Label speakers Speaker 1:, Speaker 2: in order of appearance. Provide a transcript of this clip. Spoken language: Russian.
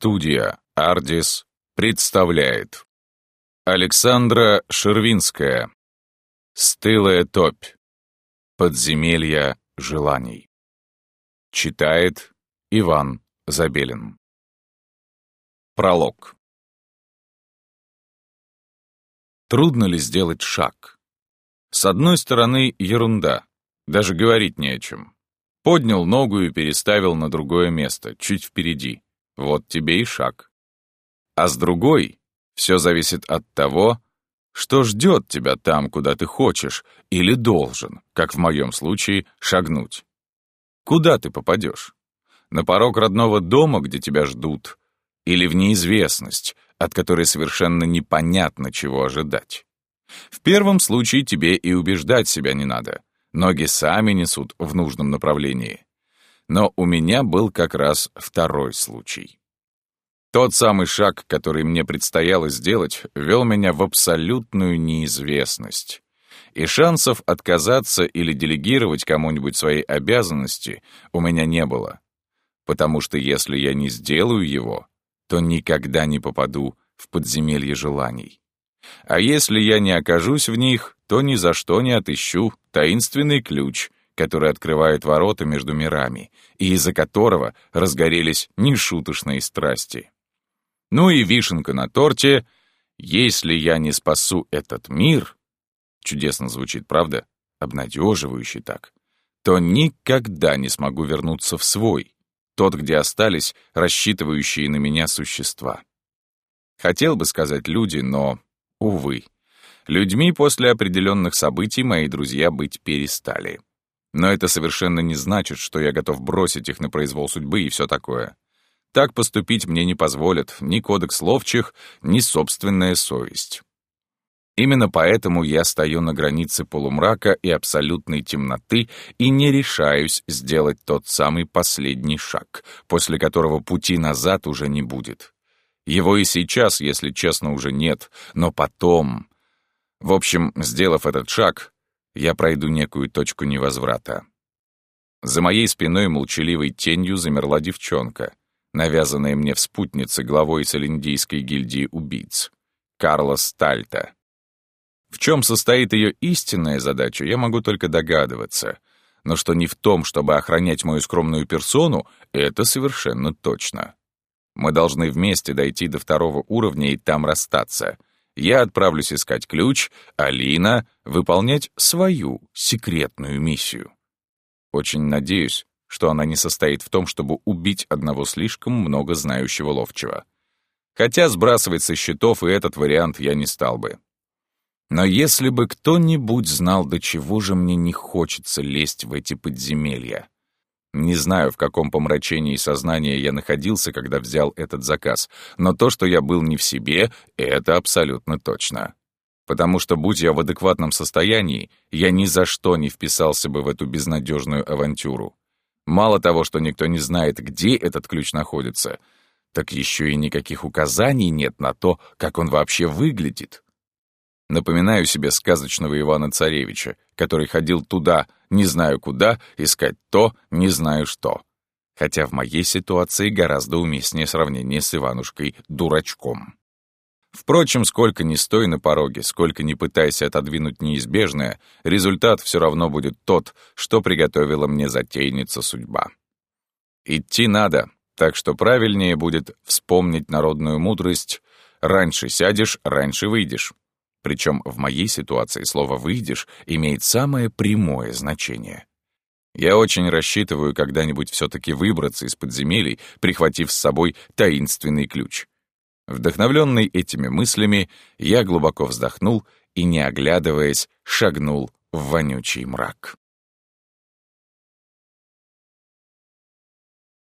Speaker 1: Студия «Ардис» представляет Александра Шервинская «Стылая топь. Подземелья желаний». Читает Иван Забелин. Пролог. Трудно ли сделать шаг? С одной стороны, ерунда. Даже говорить не о чем. Поднял ногу и переставил на другое место, чуть впереди. Вот тебе и шаг. А с другой, все зависит от того, что ждет тебя там, куда ты хочешь, или должен, как в моем случае, шагнуть. Куда ты попадешь? На порог родного дома, где тебя ждут, или в неизвестность, от которой совершенно непонятно, чего ожидать. В первом случае тебе и убеждать себя не надо. Ноги сами несут в нужном направлении. Но у меня был как раз второй случай. Тот самый шаг, который мне предстояло сделать, вел меня в абсолютную неизвестность. И шансов отказаться или делегировать кому-нибудь свои обязанности у меня не было. Потому что если я не сделаю его, то никогда не попаду в подземелье желаний. А если я не окажусь в них, то ни за что не отыщу таинственный ключ, который открывает ворота между мирами, и из-за которого разгорелись нешуточные страсти. Ну и вишенка на торте, если я не спасу этот мир, чудесно звучит, правда? Обнадеживающе так, то никогда не смогу вернуться в свой, тот, где остались рассчитывающие на меня существа. Хотел бы сказать люди, но, увы, людьми после определенных событий мои друзья быть перестали. Но это совершенно не значит, что я готов бросить их на произвол судьбы и все такое. Так поступить мне не позволят ни кодекс ловчих, ни собственная совесть. Именно поэтому я стою на границе полумрака и абсолютной темноты и не решаюсь сделать тот самый последний шаг, после которого пути назад уже не будет. Его и сейчас, если честно, уже нет, но потом... В общем, сделав этот шаг, я пройду некую точку невозврата. За моей спиной молчаливой тенью замерла девчонка, навязанная мне в спутнице главой Целиндийской гильдии убийц, Карла Стальта. В чем состоит ее истинная задача, я могу только догадываться, но что не в том, чтобы охранять мою скромную персону, это совершенно точно. Мы должны вместе дойти до второго уровня и там расстаться — я отправлюсь искать ключ, а Лина — выполнять свою секретную миссию. Очень надеюсь, что она не состоит в том, чтобы убить одного слишком много знающего ловчего. Хотя сбрасывать со счетов и этот вариант я не стал бы. Но если бы кто-нибудь знал, до чего же мне не хочется лезть в эти подземелья, не знаю, в каком помрачении сознания я находился, когда взял этот заказ, но то, что я был не в себе, это абсолютно точно. Потому что, будь я в адекватном состоянии, я ни за что не вписался бы в эту безнадежную авантюру. Мало того, что никто не знает, где этот ключ находится, так еще и никаких указаний нет на то, как он вообще выглядит. Напоминаю себе сказочного Ивана-Царевича, который ходил туда, не знаю куда, искать то, не знаю что. Хотя в моей ситуации гораздо уместнее сравнение с Иванушкой-дурачком. Впрочем, сколько ни стой на пороге, сколько ни пытайся отодвинуть неизбежное, результат все равно будет тот, что приготовила мне затейница судьба. Идти надо, так что правильнее будет вспомнить народную мудрость «раньше сядешь, раньше выйдешь». Причем в моей ситуации слово «выйдешь» имеет самое прямое значение. Я очень рассчитываю когда-нибудь все-таки выбраться из подземелий, прихватив с собой таинственный ключ. Вдохновленный этими мыслями, я глубоко вздохнул и, не оглядываясь, шагнул в вонючий мрак.